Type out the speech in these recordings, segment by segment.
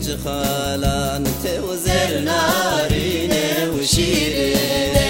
جخالان توزر نارینه و شیرینه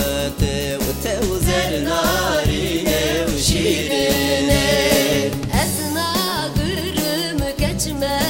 to me.